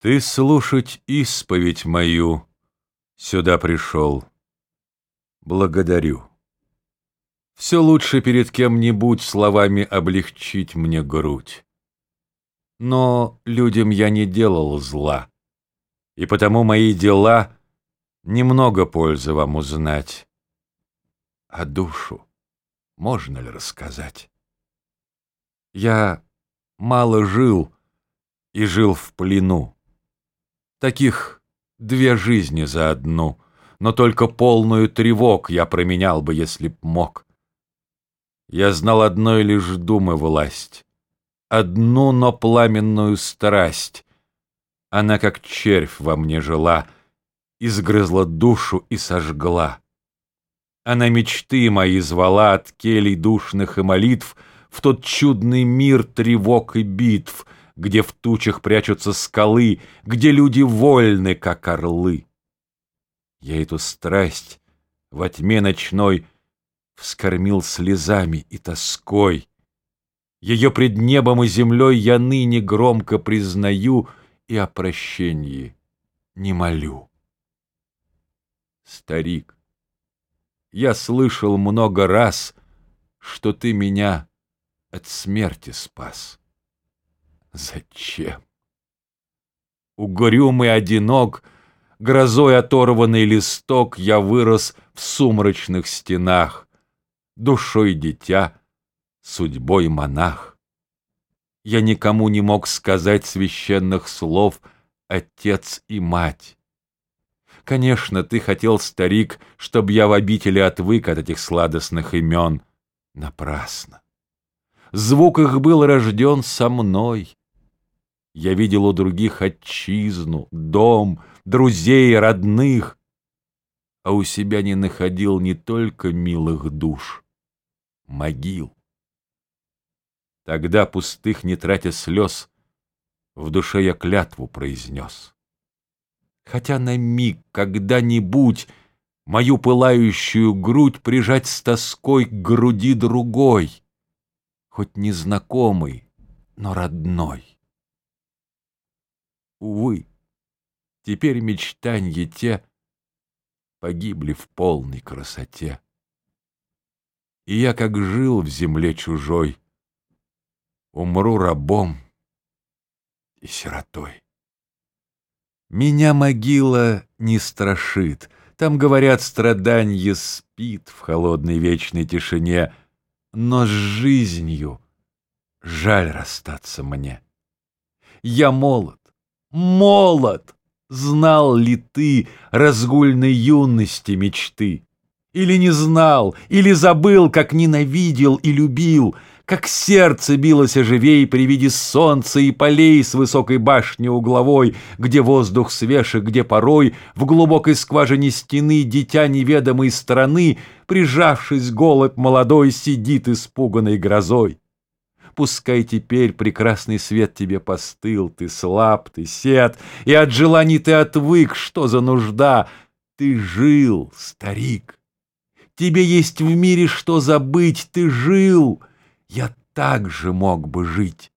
Ты слушать исповедь мою сюда пришел. Благодарю. Все лучше перед кем-нибудь словами облегчить мне грудь. Но людям я не делал зла, и потому мои дела немного пользы вам узнать. А душу можно ли рассказать? Я мало жил и жил в плену. Таких две жизни за одну, но только полную тревог я променял бы, если б мог. Я знал одной лишь думы власть, одну, но пламенную страсть. Она, как червь, во мне жила, изгрызла душу и сожгла. Она мечты мои звала от келей душных и молитв в тот чудный мир тревог и битв — где в тучах прячутся скалы, где люди вольны, как орлы. Я эту страсть во тьме ночной вскормил слезами и тоской. Ее пред небом и землей я ныне громко признаю и о прощении не молю. Старик, я слышал много раз, что ты меня от смерти спас. Зачем? Угрюмый одинок, грозой оторванный листок, Я вырос в сумрачных стенах, Душой дитя, судьбой монах. Я никому не мог сказать священных слов «отец» и «мать». Конечно, ты хотел, старик, чтоб я в обители отвык от этих сладостных имен. Напрасно. Звук их был рожден со мной. Я видел у других отчизну, дом, друзей, родных, а у себя не находил не только милых душ, могил. Тогда, пустых не тратя слез, в душе я клятву произнес. Хотя на миг когда-нибудь мою пылающую грудь прижать с тоской к груди другой, хоть незнакомый, но родной. Увы, теперь мечтанье те погибли в полной красоте. И я, как жил в земле чужой, умру рабом и сиротой. Меня могила не страшит, там, говорят, страданье спит в холодной вечной тишине, но с жизнью жаль расстаться мне. Я молод, молод! Знал ли ты разгульной юности мечты? Или не знал, или забыл, как ненавидел и любил, как сердце билось оживей при виде солнца и полей с высокой башни угловой, где воздух свеж и где порой в глубокой скважине стены дитя неведомой страны, прижавшись голубь молодой, сидит испуганной грозой. Пускай теперь прекрасный свет тебе постыл, Ты слаб, ты сед, и от желаний ты отвык, Что за нужда? Ты жил, старик. Тебе есть в мире что забыть, ты жил. Я так же мог бы жить.